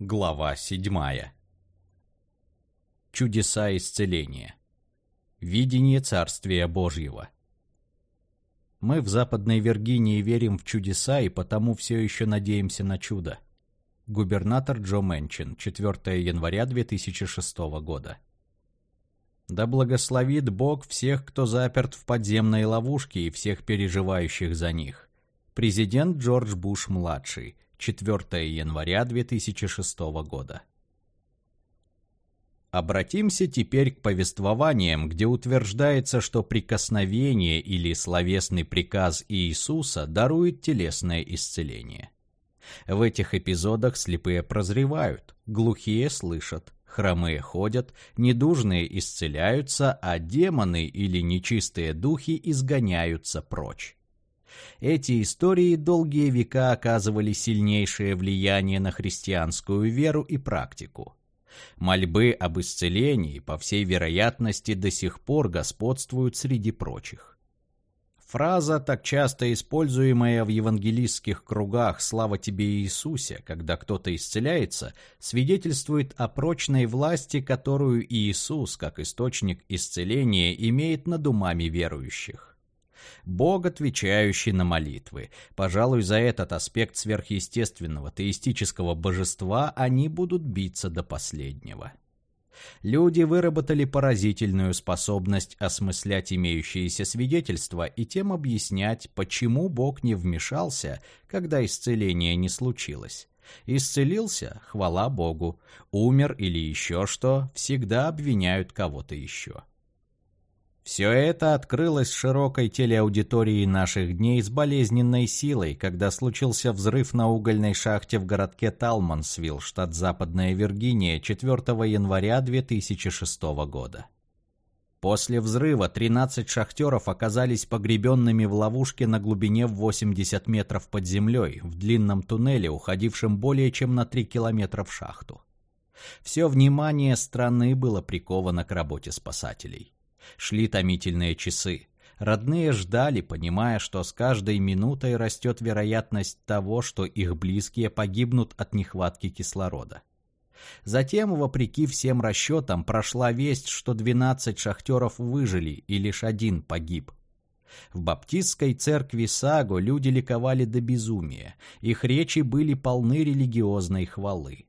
Глава 7. Чудеса исцеления. Видение Царствия Божьего. Мы в Западной Виргинии верим в чудеса и потому все еще надеемся на чудо. Губернатор Джо Мэнчин, 4 января 2006 года. Да благословит Бог всех, кто заперт в подземной ловушке и всех переживающих за них. Президент Джордж Буш-младший, 4 января 2006 года. Обратимся теперь к повествованиям, где утверждается, что прикосновение или словесный приказ Иисуса дарует телесное исцеление. В этих эпизодах слепые прозревают, глухие слышат, хромые ходят, недужные исцеляются, а демоны или нечистые духи изгоняются прочь. Эти истории долгие века оказывали сильнейшее влияние на христианскую веру и практику. Мольбы об исцелении, по всей вероятности, до сих пор господствуют среди прочих. Фраза, так часто используемая в евангелистских кругах «Слава тебе, Иисусе», когда кто-то исцеляется, свидетельствует о прочной власти, которую Иисус, как источник исцеления, имеет над умами верующих. Бог, отвечающий на молитвы. Пожалуй, за этот аспект сверхъестественного теистического божества они будут биться до последнего. Люди выработали поразительную способность осмыслять имеющиеся свидетельства и тем объяснять, почему Бог не вмешался, когда исцеление не случилось. Исцелился – хвала Богу. Умер или еще что – всегда обвиняют кого-то еще. Все это открылось широкой телеаудитории наших дней с болезненной силой, когда случился взрыв на угольной шахте в городке Талмансвилл, штат Западная Виргиния, 4 января 2006 года. После взрыва 13 шахтеров оказались погребенными в ловушке на глубине в 80 метров под землей, в длинном туннеле, уходившем более чем на 3 километра в шахту. Все внимание страны было приковано к работе спасателей. Шли томительные часы. Родные ждали, понимая, что с каждой минутой растет вероятность того, что их близкие погибнут от нехватки кислорода. Затем, вопреки всем расчетам, прошла весть, что 12 шахтеров выжили и лишь один погиб. В баптистской церкви Саго люди ликовали до безумия, их речи были полны религиозной хвалы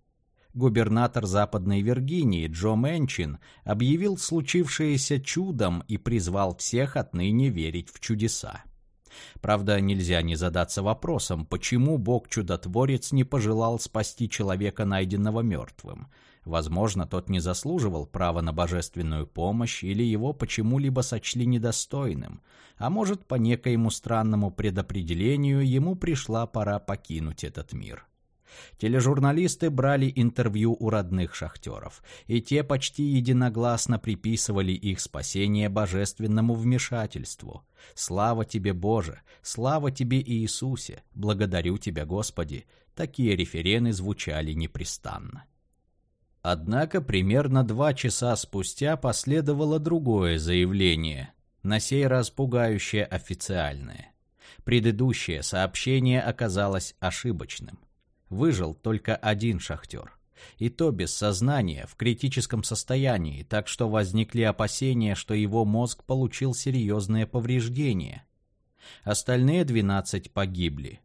губернатор Западной Виргинии Джо Мэнчин объявил случившееся чудом и призвал всех отныне верить в чудеса. Правда, нельзя не задаться вопросом, почему Бог-чудотворец не пожелал спасти человека, найденного мертвым. Возможно, тот не заслуживал права на божественную помощь или его почему-либо сочли недостойным, а может, по некоему странному предопределению ему пришла пора покинуть этот мир. Тележурналисты брали интервью у родных шахтеров, и те почти единогласно приписывали их спасение божественному вмешательству. «Слава тебе, Боже! Слава тебе, Иисусе! Благодарю тебя, Господи!» Такие референы звучали непрестанно. Однако примерно два часа спустя последовало другое заявление, на сей раз пугающее официальное. Предыдущее сообщение оказалось ошибочным. Выжил только один шахтер. И то без сознания, в критическом состоянии, так что возникли опасения, что его мозг получил серьезные повреждения. Остальные 12 погибли.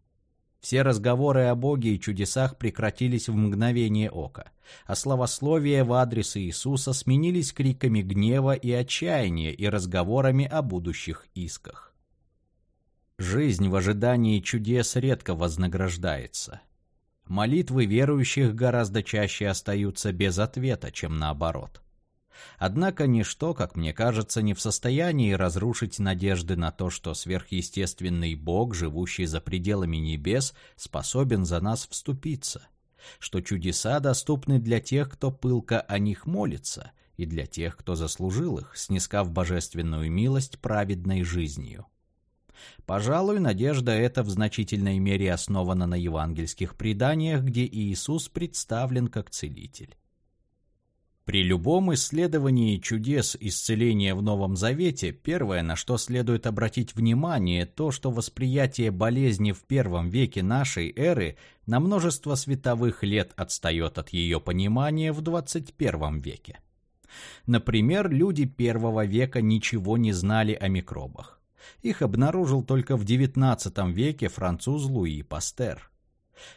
Все разговоры о Боге и чудесах прекратились в мгновение ока, а словословия в адрес Иисуса сменились криками гнева и отчаяния и разговорами о будущих исках. Жизнь в ожидании чудес редко вознаграждается. Молитвы верующих гораздо чаще остаются без ответа, чем наоборот. Однако ничто, как мне кажется, не в состоянии разрушить надежды на то, что сверхъестественный Бог, живущий за пределами небес, способен за нас вступиться, что чудеса доступны для тех, кто пылко о них молится, и для тех, кто заслужил их, снискав божественную милость праведной жизнью. Пожалуй, надежда эта в значительной мере основана на евангельских преданиях, где Иисус представлен как целитель. При любом исследовании чудес исцеления в Новом Завете первое, на что следует обратить внимание, то, что восприятие болезни в первом веке нашей эры на множество световых лет отстает от ее понимания в 21 веке. Например, люди первого века ничего не знали о микробах. Их обнаружил только в XIX веке француз Луи Пастер.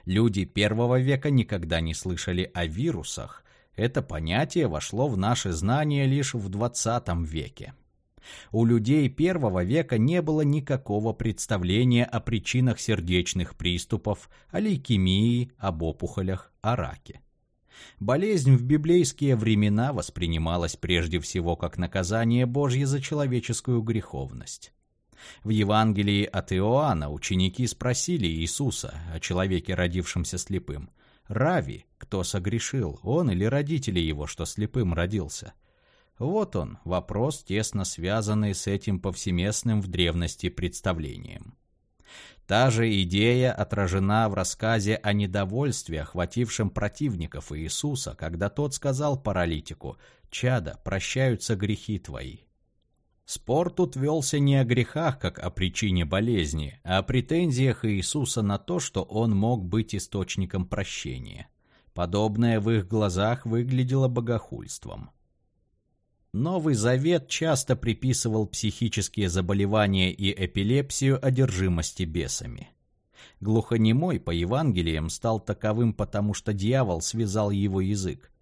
Люди первого века никогда не слышали о вирусах. Это понятие вошло в наши знания лишь в XX веке. У людей первого века не было никакого представления о причинах сердечных приступов, о лейкемии, об опухолях, о раке. Болезнь в библейские времена воспринималась прежде всего как наказание Божье за человеческую греховность. В Евангелии от Иоанна ученики спросили Иисуса о человеке, родившемся слепым. «Рави, кто согрешил, он или родители его, что слепым родился?» Вот он, вопрос, тесно связанный с этим повсеместным в древности представлением. Та же идея отражена в рассказе о недовольстве, охватившем противников Иисуса, когда тот сказал паралитику «Чада, прощаются грехи твои». Спор тут велся не о грехах, как о причине болезни, а о претензиях Иисуса на то, что он мог быть источником прощения. Подобное в их глазах выглядело богохульством. Новый Завет часто приписывал психические заболевания и эпилепсию одержимости бесами. Глухонемой по Евангелиям стал таковым, потому что дьявол связал его язык.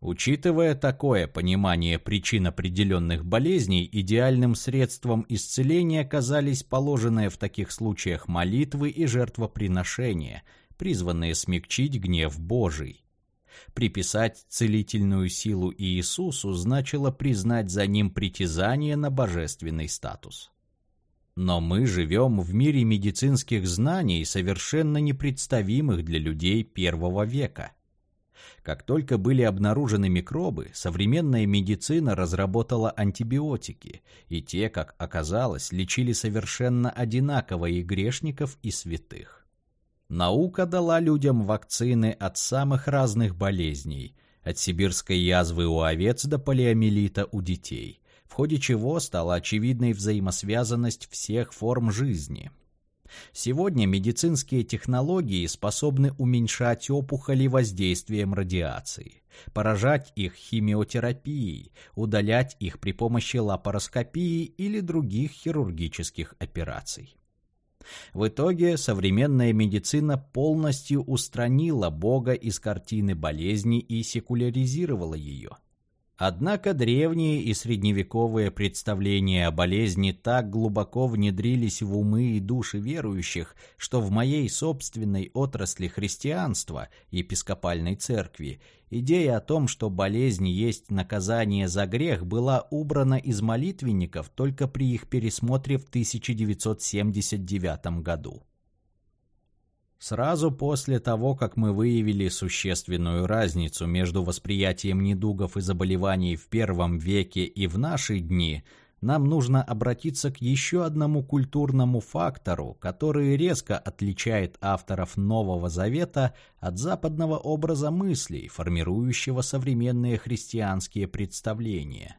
Учитывая такое понимание причин определенных болезней, идеальным средством исцеления казались положенные в таких случаях молитвы и жертвоприношения, призванные смягчить гнев Божий. Приписать целительную силу Иисусу значило признать за ним притязание на божественный статус. Но мы живем в мире медицинских знаний, совершенно непредставимых для людей первого века. Как только были обнаружены микробы, современная медицина разработала антибиотики, и те, как оказалось, лечили совершенно одинаково и грешников, и святых. Наука дала людям вакцины от самых разных болезней, от сибирской язвы у овец до полиомиелита у детей, в ходе чего стала очевидной взаимосвязанность всех форм жизни. Сегодня медицинские технологии способны уменьшать опухоли воздействием радиации, поражать их химиотерапией, удалять их при помощи лапароскопии или других хирургических операций. В итоге современная медицина полностью устранила Бога из картины болезни и секуляризировала ее. Однако древние и средневековые представления о болезни так глубоко внедрились в умы и души верующих, что в моей собственной отрасли христианства, епископальной церкви, идея о том, что болезнь есть наказание за грех, была убрана из молитвенников только при их пересмотре в 1979 году. Сразу после того, как мы выявили существенную разницу между восприятием недугов и заболеваний в первом веке и в наши дни, нам нужно обратиться к еще одному культурному фактору, который резко отличает авторов Нового Завета от западного образа мыслей, формирующего современные христианские представления.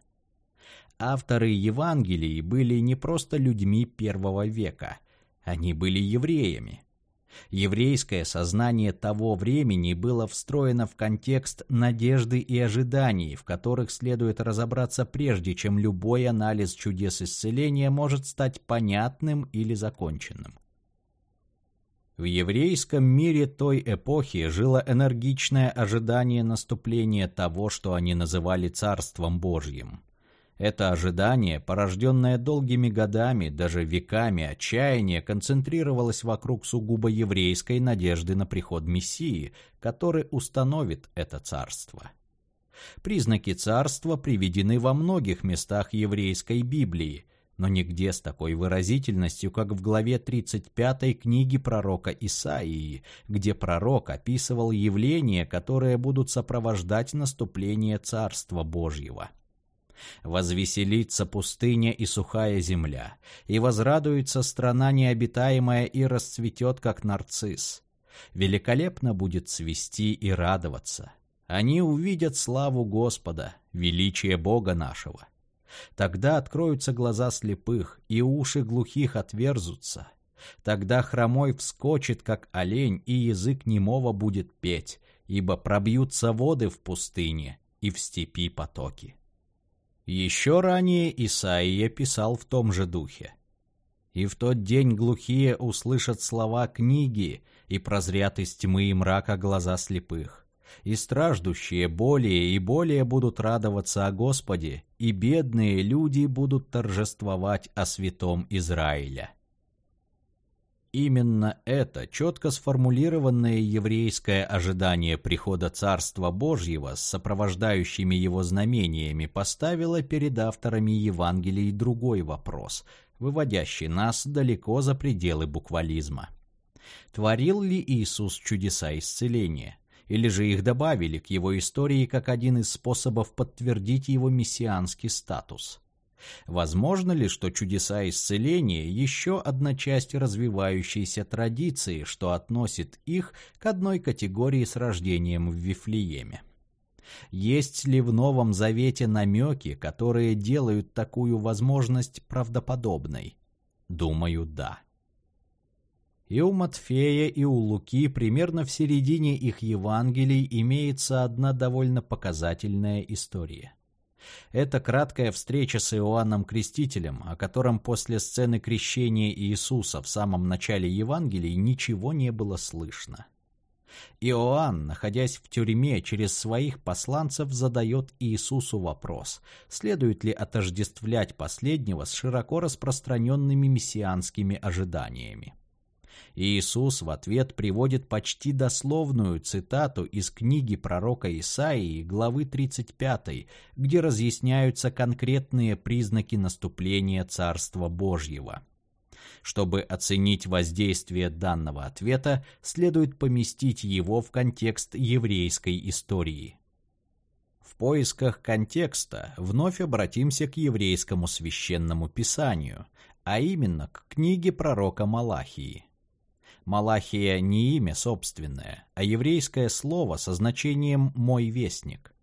Авторы Евангелий были не просто людьми первого века, они были евреями. Еврейское сознание того времени было встроено в контекст надежды и ожиданий, в которых следует разобраться прежде, чем любой анализ чудес исцеления может стать понятным или законченным. В еврейском мире той эпохи жило энергичное ожидание наступления того, что они называли Царством Божьим. Это ожидание, порожденное долгими годами, даже веками отчаяния, концентрировалось вокруг сугубо еврейской надежды на приход Мессии, который установит это царство. Признаки царства приведены во многих местах еврейской Библии, но нигде с такой выразительностью, как в главе 35 книги пророка Исаии, где пророк описывал явления, которые будут сопровождать наступление Царства Божьего. Возвеселится пустыня и сухая земля, и возрадуется страна необитаемая и расцветет, как нарцисс. Великолепно будет цвести и радоваться. Они увидят славу Господа, величие Бога нашего. Тогда откроются глаза слепых, и уши глухих отверзутся. Тогда хромой вскочит, как олень, и язык немого будет петь, ибо пробьются воды в пустыне и в степи потоки. Еще ранее Исаия писал в том же духе. «И в тот день глухие услышат слова книги, и прозрят из тьмы и мрака глаза слепых и страждущие более и более будут радоваться о Господе, и бедные люди будут торжествовать о святом Израиля. Именно это четко сформулированное еврейское ожидание прихода Царства Божьего с сопровождающими его знамениями поставило перед авторами Евангелий другой вопрос, выводящий нас далеко за пределы буквализма. Творил ли Иисус чудеса исцеления? или же их добавили к его истории как один из способов подтвердить его мессианский статус. Возможно ли, что чудеса исцеления – еще одна часть развивающейся традиции, что относит их к одной категории с рождением в Вифлееме? Есть ли в Новом Завете намеки, которые делают такую возможность правдоподобной? Думаю, да. И у Матфея, и у Луки примерно в середине их Евангелий имеется одна довольно показательная история. Это краткая встреча с Иоанном Крестителем, о котором после сцены крещения Иисуса в самом начале Евангелий ничего не было слышно. Иоанн, находясь в тюрьме, через своих посланцев задает Иисусу вопрос, следует ли отождествлять последнего с широко распространенными мессианскими ожиданиями. Иисус в ответ приводит почти дословную цитату из книги пророка Исаии, главы 35, где разъясняются конкретные признаки наступления Царства Божьего. Чтобы оценить воздействие данного ответа, следует поместить его в контекст еврейской истории. В поисках контекста вновь обратимся к еврейскому священному писанию, а именно к книге пророка Малахии. Малахия не имя собственное, а еврейское слово со значением «мой вестник».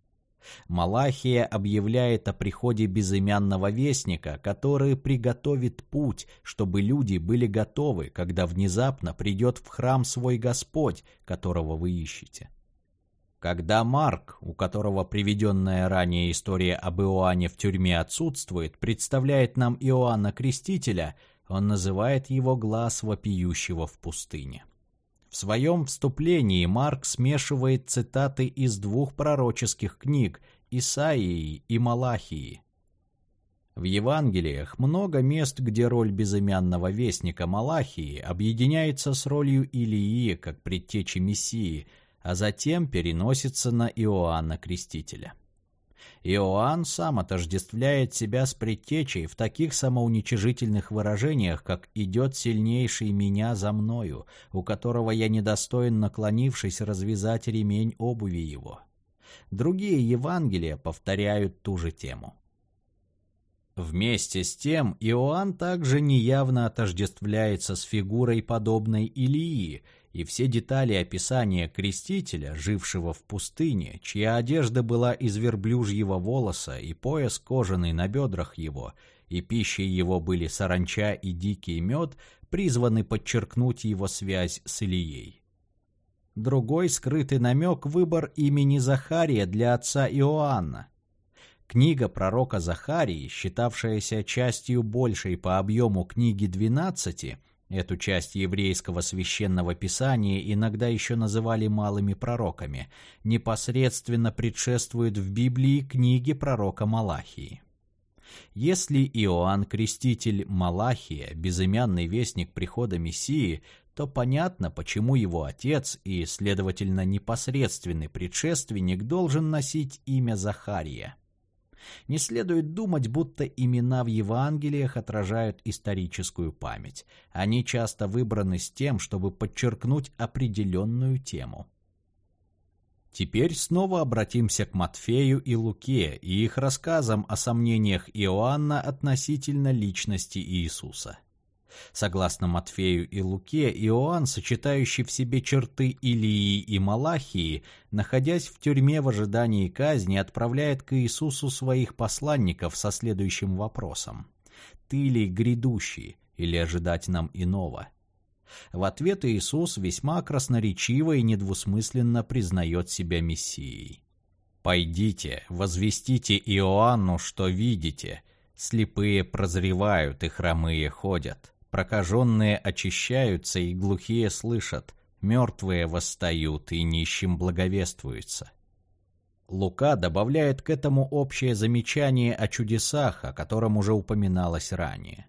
Малахия объявляет о приходе безымянного вестника, который приготовит путь, чтобы люди были готовы, когда внезапно придет в храм свой Господь, которого вы ищете. Когда Марк, у которого приведенная ранее история об Иоанне в тюрьме отсутствует, представляет нам Иоанна Крестителя – он называет его глаз вопиющего в пустыне. В своем вступлении Марк смешивает цитаты из двух пророческих книг Исаии и Малахии. В Евангелиях много мест, где роль безымянного вестника Малахии объединяется с ролью Илии как предтечи Мессии, а затем переносится на Иоанна Крестителя. Иоанн сам отождествляет себя с предтечей в таких самоуничижительных выражениях, как «идет сильнейший меня за мною», у которого я недостоин, наклонившись, развязать ремень обуви его. Другие Евангелия повторяют ту же тему. Вместе с тем Иоанн также неявно отождествляется с фигурой подобной Илии, и все детали описания крестителя, жившего в пустыне, чья одежда была из верблюжьего волоса и пояс кожаный на бедрах его, и пищей его были саранча и дикий мед, призваны подчеркнуть его связь с Илией. Другой скрытый намек – выбор имени Захария для отца Иоанна – Книга пророка Захарии, считавшаяся частью большей по объему книги 12, эту часть еврейского священного писания иногда еще называли малыми пророками, непосредственно предшествует в Библии книге пророка Малахии. Если Иоанн Креститель Малахия, безымянный вестник прихода Мессии, то понятно, почему его отец и, следовательно, непосредственный предшественник должен носить имя Захария. Не следует думать, будто имена в Евангелиях отражают историческую память. Они часто выбраны с тем, чтобы подчеркнуть определенную тему. Теперь снова обратимся к Матфею и Луке и их рассказам о сомнениях Иоанна относительно личности Иисуса. Согласно Матфею и Луке, Иоанн, сочетающий в себе черты Илии и Малахии, находясь в тюрьме в ожидании казни, отправляет к Иисусу своих посланников со следующим вопросом. «Ты ли грядущий, или ожидать нам иного?» В ответ Иисус весьма красноречиво и недвусмысленно признает себя Мессией. «Пойдите, возвестите Иоанну, что видите. Слепые прозревают и хромые ходят, прокаженные очищаются и глухие слышат, мертвые восстают и нищим благовествуются». Лука добавляет к этому общее замечание о чудесах, о котором уже упоминалось ранее.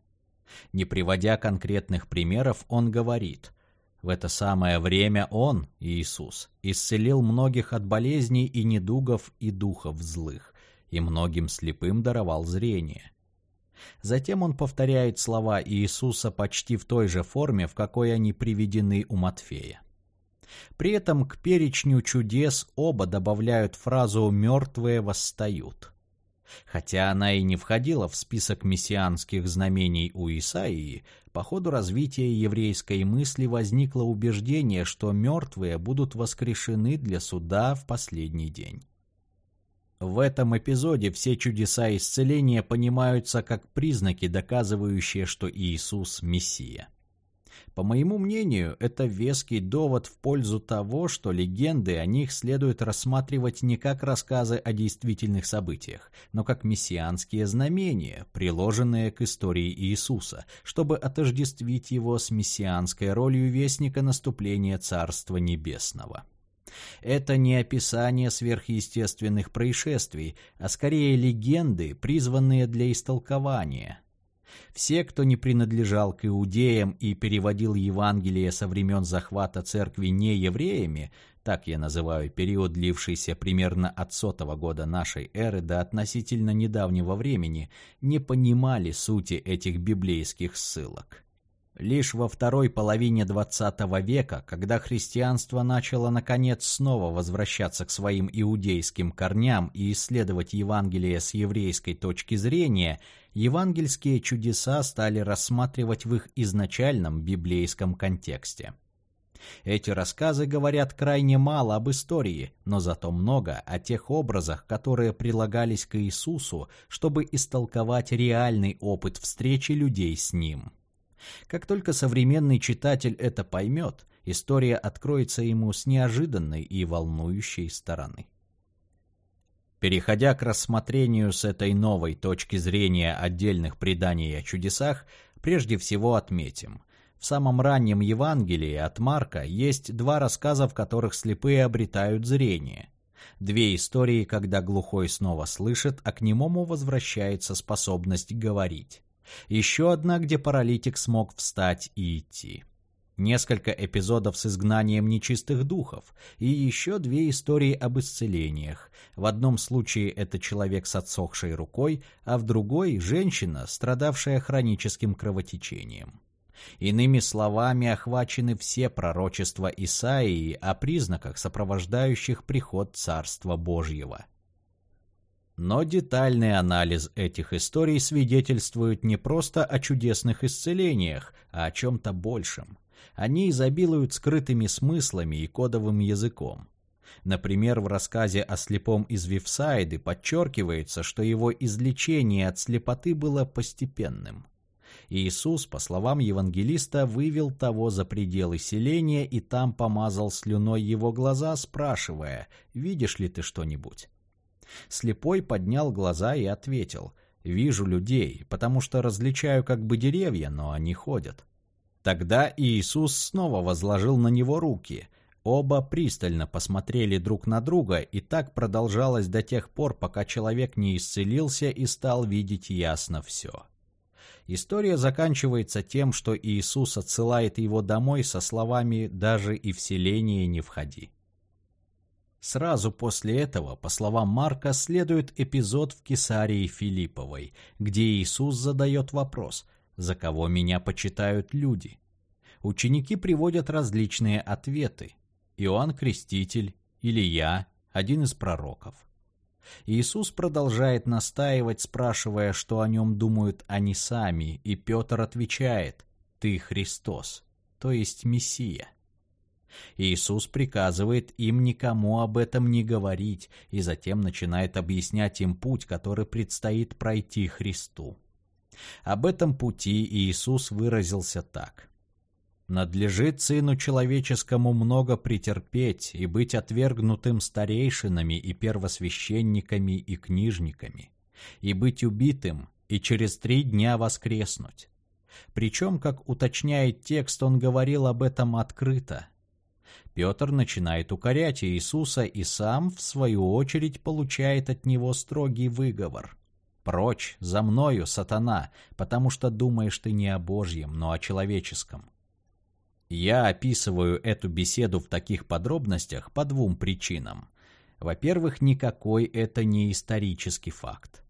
Не приводя конкретных примеров, он говорит, в это самое время он, Иисус, исцелил многих от болезней и недугов и духов злых, и многим слепым даровал зрение. Затем он повторяет слова Иисуса почти в той же форме, в какой они приведены у Матфея. При этом к перечню чудес оба добавляют фразу «мертвые восстают». Хотя она и не входила в список мессианских знамений у Исаии, по ходу развития еврейской мысли возникло убеждение, что мертвые будут воскрешены для суда в последний день. В этом эпизоде все чудеса исцеления понимаются как признаки, доказывающие, что Иисус – Мессия. По моему мнению, это веский довод в пользу того, что легенды о них следует рассматривать не как рассказы о действительных событиях, но как мессианские знамения, приложенные к истории Иисуса, чтобы отождествить его с мессианской ролью вестника наступления Царства Небесного. Это не описание сверхъестественных происшествий, а скорее легенды, призванные для истолкования – все, кто не принадлежал к иудеям и переводил Евангелие со времен захвата церкви не евреями, так я называю период, длившийся примерно от сотого года нашей эры до относительно недавнего времени, не понимали сути этих библейских ссылок. Лишь во второй половине XX века, когда христианство начало наконец снова возвращаться к своим иудейским корням и исследовать Евангелие с еврейской точки зрения, евангельские чудеса стали рассматривать в их изначальном библейском контексте. Эти рассказы говорят крайне мало об истории, но зато много о тех образах, которые прилагались к Иисусу, чтобы истолковать реальный опыт встречи людей с Ним. Как только современный читатель это поймет, история откроется ему с неожиданной и волнующей стороны. Переходя к рассмотрению с этой новой точки зрения отдельных преданий о чудесах, прежде всего отметим. В самом раннем Евангелии от Марка есть два рассказа, в которых слепые обретают зрение. Две истории, когда глухой снова слышит, а к немому возвращается способность говорить. Еще одна, где паралитик смог встать и идти. Несколько эпизодов с изгнанием нечистых духов и еще две истории об исцелениях. В одном случае это человек с отсохшей рукой, а в другой – женщина, страдавшая хроническим кровотечением. Иными словами, охвачены все пророчества Исаии о признаках, сопровождающих приход Царства Божьего. Но детальный анализ этих историй свидетельствует не просто о чудесных исцелениях, а о чем-то большем. Они изобилуют скрытыми смыслами и кодовым языком. Например, в рассказе о слепом из Вифсайды подчеркивается, что его излечение от слепоты было постепенным. Иисус, по словам евангелиста, вывел того за пределы селения и там помазал слюной его глаза, спрашивая, «Видишь ли ты что-нибудь?» Слепой поднял глаза и ответил. «Вижу людей, потому что различаю как бы деревья, но они ходят». Тогда Иисус снова возложил на него руки. Оба пристально посмотрели друг на друга, и так продолжалось до тех пор, пока человек не исцелился и стал видеть ясно все. История заканчивается тем, что Иисус отсылает его домой со словами «даже и в селение не входи». Сразу после этого, по словам Марка, следует эпизод в Кесарии Филипповой, где Иисус задает вопрос «За кого меня почитают люди?». Ученики приводят различные ответы. Иоанн Креститель, Илья, один из пророков. Иисус продолжает настаивать, спрашивая, что о нем думают они сами, и Петр отвечает «Ты Христос», то есть Мессия. Иисус приказывает им никому об этом не говорить и затем начинает объяснять им путь, который предстоит пройти Христу. Об этом пути Иисус выразился так. «Надлежит Сыну Человеческому много претерпеть и быть отвергнутым старейшинами и первосвященниками и книжниками, и быть убитым, и через три дня воскреснуть». Причем, как уточняет текст, он говорил об этом открыто – Петр начинает укорять Иисуса и сам, в свою очередь, получает от него строгий выговор. «Прочь, за мною, сатана, потому что думаешь ты не о Божьем, но о человеческом». Я описываю эту беседу в таких подробностях по двум причинам. Во-первых, никакой это не исторический факт.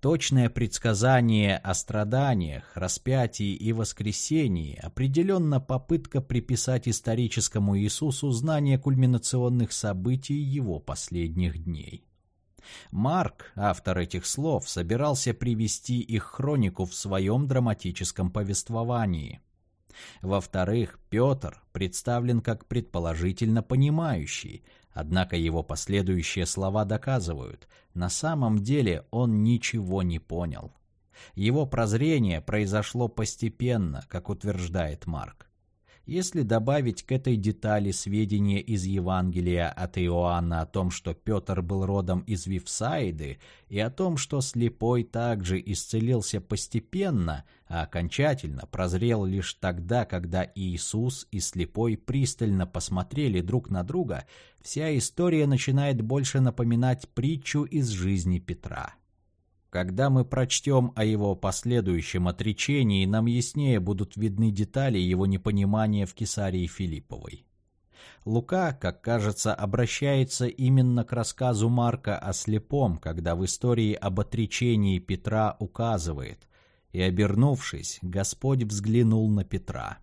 Точное предсказание о страданиях, распятии и воскресении определенно попытка приписать историческому Иисусу знание кульминационных событий его последних дней. Марк, автор этих слов, собирался привести их хронику в своем драматическом повествовании. Во-вторых, Петр представлен как предположительно понимающий, Однако его последующие слова доказывают, на самом деле он ничего не понял. Его прозрение произошло постепенно, как утверждает Марк. Если добавить к этой детали сведения из Евангелия от Иоанна о том, что Петр был родом из Вифсаиды, и о том, что слепой также исцелился постепенно, а окончательно прозрел лишь тогда, когда Иисус и слепой пристально посмотрели друг на друга, вся история начинает больше напоминать притчу из жизни Петра. Когда мы прочтем о его последующем отречении, нам яснее будут видны детали его непонимания в Кесарии Филипповой. Лука, как кажется, обращается именно к рассказу Марка о слепом, когда в истории об отречении Петра указывает «И, обернувшись, Господь взглянул на Петра».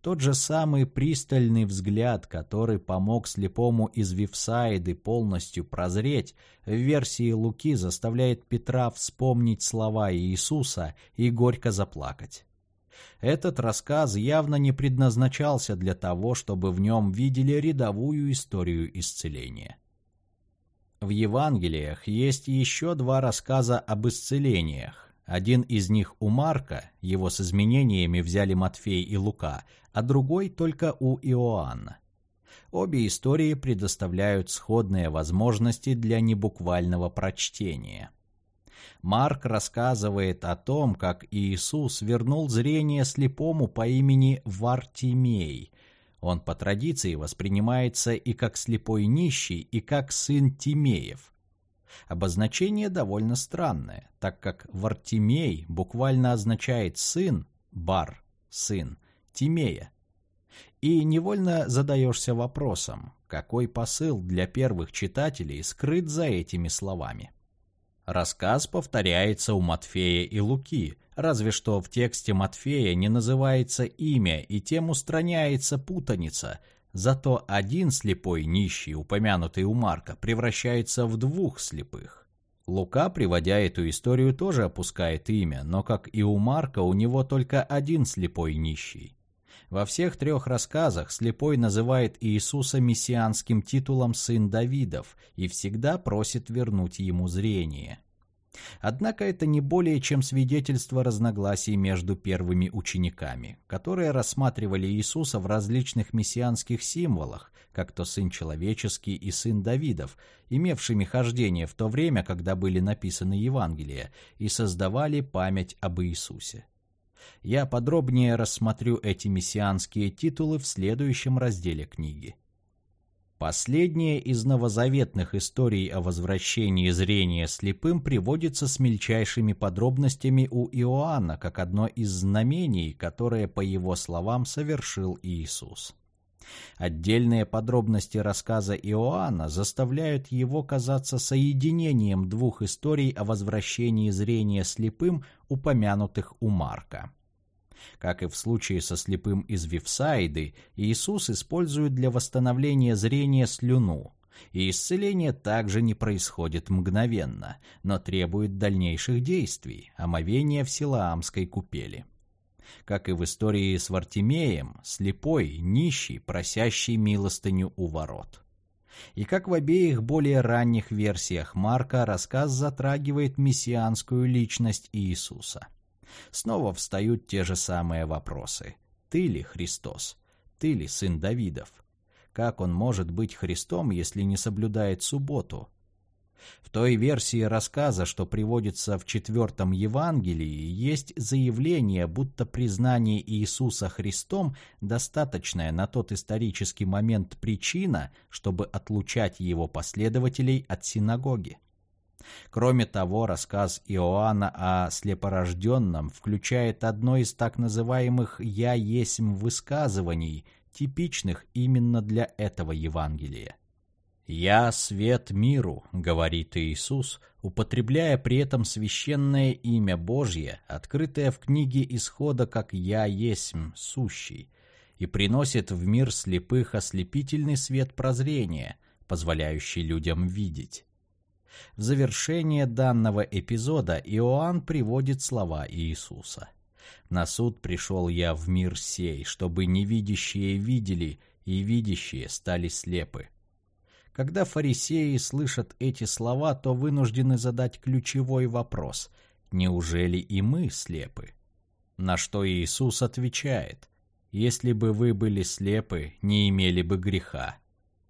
Тот же самый пристальный взгляд, который помог слепому из Вифсаиды полностью прозреть, в версии Луки заставляет Петра вспомнить слова Иисуса и горько заплакать. Этот рассказ явно не предназначался для того, чтобы в нем видели рядовую историю исцеления. В Евангелиях есть еще два рассказа об исцелениях, один из них у Марка, его с изменениями взяли Матфей и Лука, а другой только у Иоанна. Обе истории предоставляют сходные возможности для небуквального прочтения. Марк рассказывает о том, как Иисус вернул зрение слепому по имени Вартимей. Он по традиции воспринимается и как слепой нищий, и как сын Тимеев – Обозначение довольно странное, так как Вартимей буквально означает «сын», «бар», «сын», «тимея». И невольно задаешься вопросом, какой посыл для первых читателей скрыт за этими словами. Рассказ повторяется у Матфея и Луки, разве что в тексте Матфея не называется имя и тем устраняется путаница – Зато один слепой нищий, упомянутый у Марка, превращается в двух слепых. Лука, приводя эту историю, тоже опускает имя, но, как и у Марка, у него только один слепой нищий. Во всех трех рассказах слепой называет Иисуса мессианским титулом «сын Давидов» и всегда просит вернуть ему зрение. Однако это не более чем свидетельство разногласий между первыми учениками, которые рассматривали Иисуса в различных мессианских символах, как то Сын Человеческий и Сын Давидов, имевшими хождение в то время, когда были написаны Евангелия, и создавали память об Иисусе. Я подробнее рассмотрю эти мессианские титулы в следующем разделе книги. Последняя из новозаветных историй о возвращении зрения слепым приводится с мельчайшими подробностями у Иоанна, как одно из знамений, которое, по его словам, совершил Иисус. Отдельные подробности рассказа Иоанна заставляют его казаться соединением двух историй о возвращении зрения слепым, упомянутых у Марка. Как и в случае со слепым из Вифсаиды, Иисус использует для восстановления зрения слюну. И исцеление также не происходит мгновенно, но требует дальнейших действий, омовения в Силаамской купели. Как и в истории с Вартимеем, слепой, нищий, просящий милостыню у ворот. И как в обеих более ранних версиях Марка, рассказ затрагивает мессианскую личность Иисуса. Снова встают те же самые вопросы. Ты ли Христос? Ты ли сын Давидов? Как он может быть Христом, если не соблюдает субботу? В той версии рассказа, что приводится в четвертом Евангелии, есть заявление, будто признание Иисуса Христом достаточная на тот исторический момент причина, чтобы отлучать его последователей от синагоги. Кроме того, рассказ Иоанна о слепорожденном включает одно из так называемых «я есмь» высказываний, типичных именно для этого Евангелия. «Я свет миру», — говорит Иисус, употребляя при этом священное имя Божье, открытое в книге Исхода как «Я есмь, сущий», и приносит в мир слепых ослепительный свет прозрения, позволяющий людям видеть. В завершение данного эпизода Иоанн приводит слова Иисуса. «На суд пришел я в мир сей, чтобы невидящие видели, и видящие стали слепы». Когда фарисеи слышат эти слова, то вынуждены задать ключевой вопрос «Неужели и мы слепы?» На что Иисус отвечает «Если бы вы были слепы, не имели бы греха.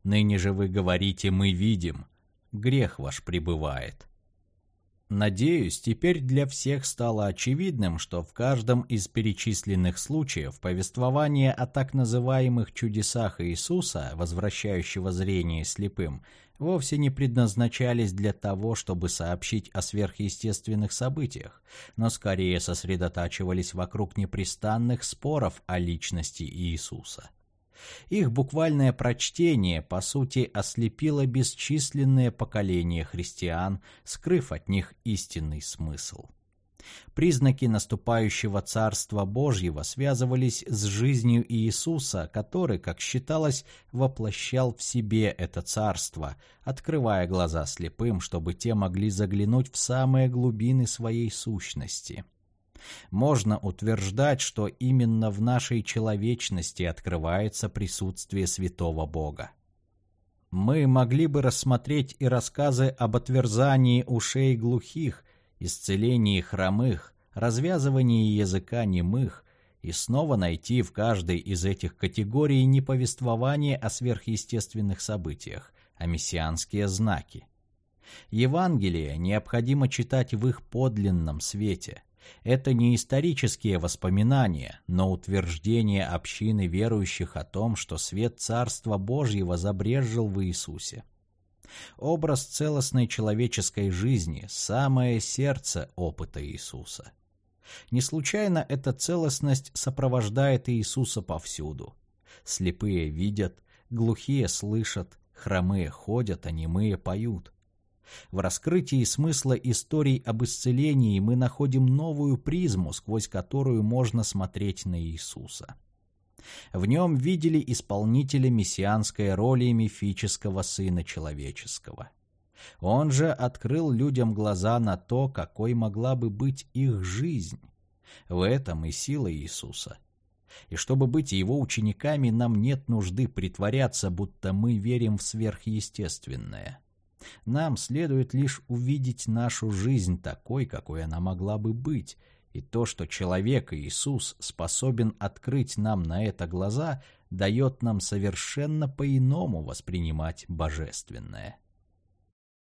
Ныне же вы говорите «мы видим», грех ваш пребывает». Надеюсь, теперь для всех стало очевидным, что в каждом из перечисленных случаев повествование о так называемых чудесах Иисуса, возвращающего зрение слепым, вовсе не предназначались для того, чтобы сообщить о сверхъестественных событиях, но скорее сосредотачивались вокруг непрестанных споров о личности Иисуса. Их буквальное прочтение, по сути, ослепило бесчисленные поколения христиан, скрыв от них истинный смысл. Признаки наступающего Царства Божьего связывались с жизнью Иисуса, который, как считалось, воплощал в себе это царство, открывая глаза слепым, чтобы те могли заглянуть в самые глубины своей сущности – можно утверждать, что именно в нашей человечности открывается присутствие святого Бога. Мы могли бы рассмотреть и рассказы об отверзании ушей глухих, исцелении хромых, развязывании языка немых, и снова найти в каждой из этих категорий не повествование о сверхъестественных событиях, а мессианские знаки. Евангелие необходимо читать в их подлинном свете – это не исторические воспоминания, но утверждение общины верующих о том, что свет Царства Божьего забрежил в Иисусе. Образ целостной человеческой жизни – самое сердце опыта Иисуса. Не случайно эта целостность сопровождает Иисуса повсюду. Слепые видят, глухие слышат, хромые ходят, а немые поют. В раскрытии смысла историй об исцелении мы находим новую призму, сквозь которую можно смотреть на Иисуса. В нем видели исполнителя мессианской роли мифического Сына Человеческого. Он же открыл людям глаза на то, какой могла бы быть их жизнь. В этом и сила Иисуса. И чтобы быть его учениками, нам нет нужды притворяться, будто мы верим в сверхъестественное. Нам следует лишь увидеть нашу жизнь такой, какой она могла бы быть, и то, что человек Иисус способен открыть нам на это глаза, дает нам совершенно по-иному воспринимать божественное.